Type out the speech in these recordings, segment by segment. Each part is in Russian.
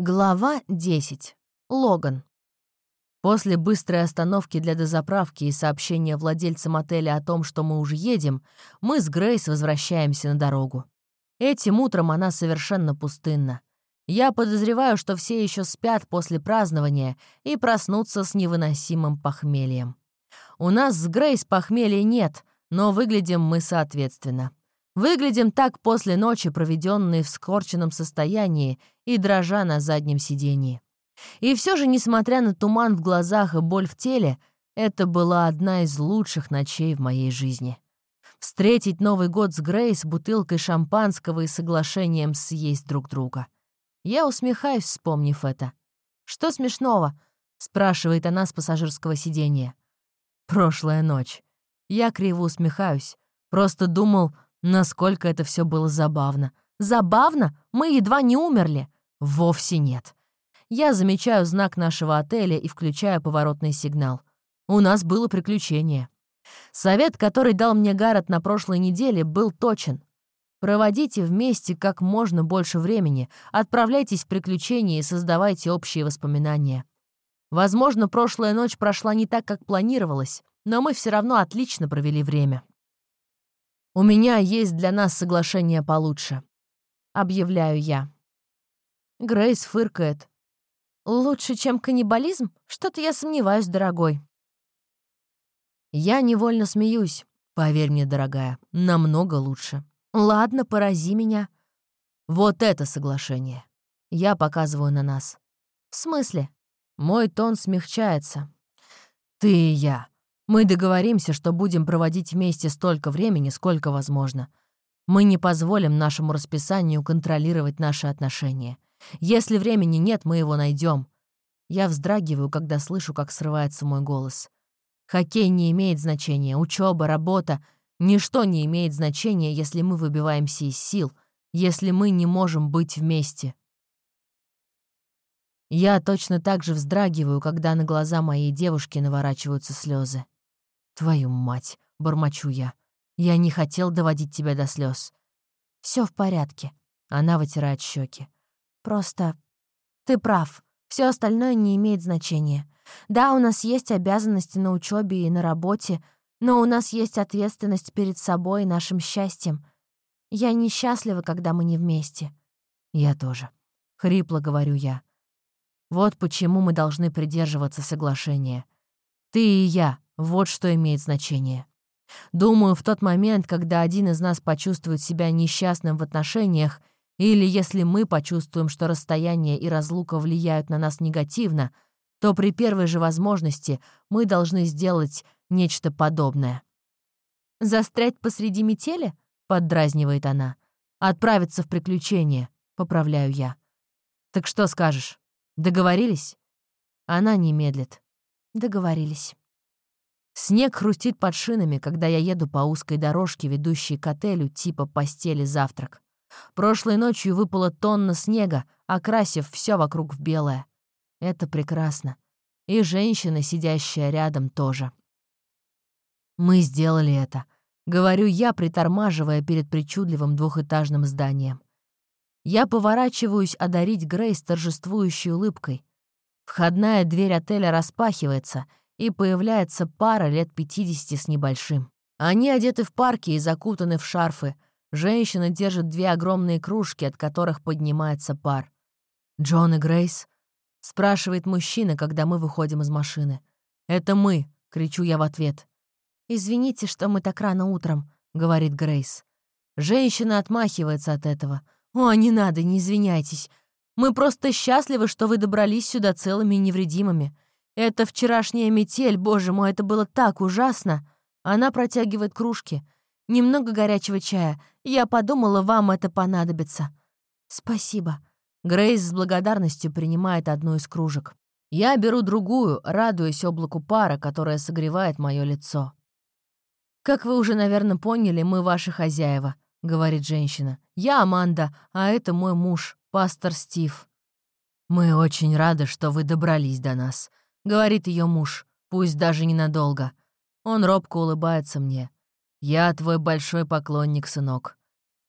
Глава 10. Логан. После быстрой остановки для дозаправки и сообщения владельцам отеля о том, что мы уже едем, мы с Грейс возвращаемся на дорогу. Этим утром она совершенно пустынна. Я подозреваю, что все еще спят после празднования и проснутся с невыносимым похмельем. У нас с Грейс похмелья нет, но выглядим мы соответственно. Выглядим так после ночи, проведенной в скорченном состоянии и дрожа на заднем сидении. И все же, несмотря на туман в глазах и боль в теле, это была одна из лучших ночей в моей жизни. Встретить Новый год с Грейс бутылкой шампанского и соглашением съесть друг друга. Я усмехаюсь, вспомнив это. «Что смешного?» — спрашивает она с пассажирского сиденья. «Прошлая ночь». Я криво усмехаюсь. Просто думал, Насколько это все было забавно. Забавно? Мы едва не умерли. Вовсе нет. Я замечаю знак нашего отеля и включаю поворотный сигнал. У нас было приключение. Совет, который дал мне Гаррет на прошлой неделе, был точен. Проводите вместе как можно больше времени, отправляйтесь в приключения и создавайте общие воспоминания. Возможно, прошлая ночь прошла не так, как планировалось, но мы все равно отлично провели время. У меня есть для нас соглашение получше. Объявляю я. Грейс фыркает. Лучше, чем каннибализм? Что-то я сомневаюсь, дорогой. Я невольно смеюсь. Поверь мне, дорогая, намного лучше. Ладно, порази меня. Вот это соглашение. Я показываю на нас. В смысле? Мой тон смягчается. Ты и я. Мы договоримся, что будем проводить вместе столько времени, сколько возможно. Мы не позволим нашему расписанию контролировать наши отношения. Если времени нет, мы его найдем. Я вздрагиваю, когда слышу, как срывается мой голос. Хоккей не имеет значения, учеба, работа. Ничто не имеет значения, если мы выбиваемся из сил, если мы не можем быть вместе. Я точно так же вздрагиваю, когда на глаза моей девушки наворачиваются слезы. «Твою мать!» — бормочу я. «Я не хотел доводить тебя до слез. Все в порядке». Она вытирает щеки. «Просто ты прав. Все остальное не имеет значения. Да, у нас есть обязанности на учебе и на работе, но у нас есть ответственность перед собой и нашим счастьем. Я несчастлива, когда мы не вместе». «Я тоже», — хрипло говорю я. «Вот почему мы должны придерживаться соглашения. Ты и я, вот что имеет значение. Думаю, в тот момент, когда один из нас почувствует себя несчастным в отношениях, или если мы почувствуем, что расстояние и разлука влияют на нас негативно, то при первой же возможности мы должны сделать нечто подобное. «Застрять посреди метели?» — поддразнивает она. «Отправиться в приключение», — поправляю я. «Так что скажешь? Договорились?» Она не медлит. «Договорились». Снег хрустит под шинами, когда я еду по узкой дорожке, ведущей к отелю типа постели-завтрак. Прошлой ночью выпала тонна снега, окрасив все вокруг в белое. Это прекрасно. И женщина, сидящая рядом, тоже. Мы сделали это. Говорю я, притормаживая перед причудливым двухэтажным зданием. Я поворачиваюсь одарить Грейс торжествующей улыбкой. Входная дверь отеля распахивается — и появляется пара лет 50 с небольшим. Они одеты в парке и закутаны в шарфы. Женщина держит две огромные кружки, от которых поднимается пар. «Джон и Грейс?» — спрашивает мужчина, когда мы выходим из машины. «Это мы», — кричу я в ответ. «Извините, что мы так рано утром», — говорит Грейс. Женщина отмахивается от этого. «О, не надо, не извиняйтесь. Мы просто счастливы, что вы добрались сюда целыми и невредимыми. Это вчерашняя метель, боже мой, это было так ужасно. Она протягивает кружки. Немного горячего чая. Я подумала, вам это понадобится. Спасибо. Грейс с благодарностью принимает одну из кружек. Я беру другую, радуясь облаку пара, которое согревает мое лицо. «Как вы уже, наверное, поняли, мы ваши хозяева», — говорит женщина. «Я Аманда, а это мой муж, пастор Стив». «Мы очень рады, что вы добрались до нас», говорит ее муж, пусть даже ненадолго. Он робко улыбается мне. «Я твой большой поклонник, сынок.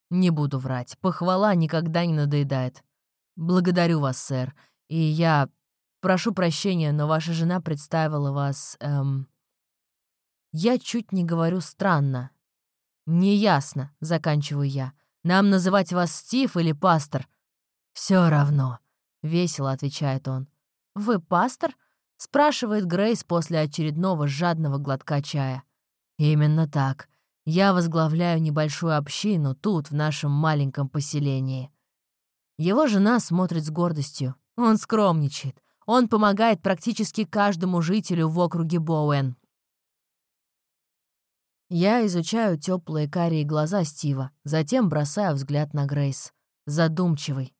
Не буду врать, похвала никогда не надоедает. «Благодарю вас, сэр. И я прошу прощения, но ваша жена представила вас... Эм... Я чуть не говорю странно. Неясно, заканчиваю я. Нам называть вас Стив или пастор? Все равно», — весело отвечает он. «Вы пастор?» — спрашивает Грейс после очередного жадного глотка чая. «Именно так. Я возглавляю небольшую общину тут, в нашем маленьком поселении». Его жена смотрит с гордостью. Он скромничает. Он помогает практически каждому жителю в округе Боуэн. Я изучаю теплые карие глаза Стива, затем бросаю взгляд на Грейс. Задумчивый.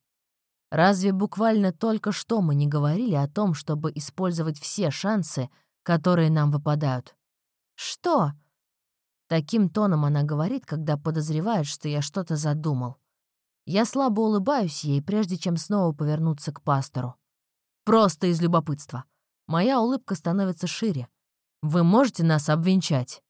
Разве буквально только что мы не говорили о том, чтобы использовать все шансы, которые нам выпадают? Что? Таким тоном она говорит, когда подозревает, что я что-то задумал. Я слабо улыбаюсь ей, прежде чем снова повернуться к пастору. Просто из любопытства. Моя улыбка становится шире. Вы можете нас обвенчать?